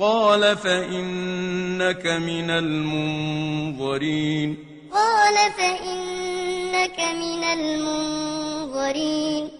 قَالَ فَإِنَّكَ مِنَ الْمُنظَرِينَ. قَالَ فَإِنَّكَ مِنَ الْمُنظَرِينَ.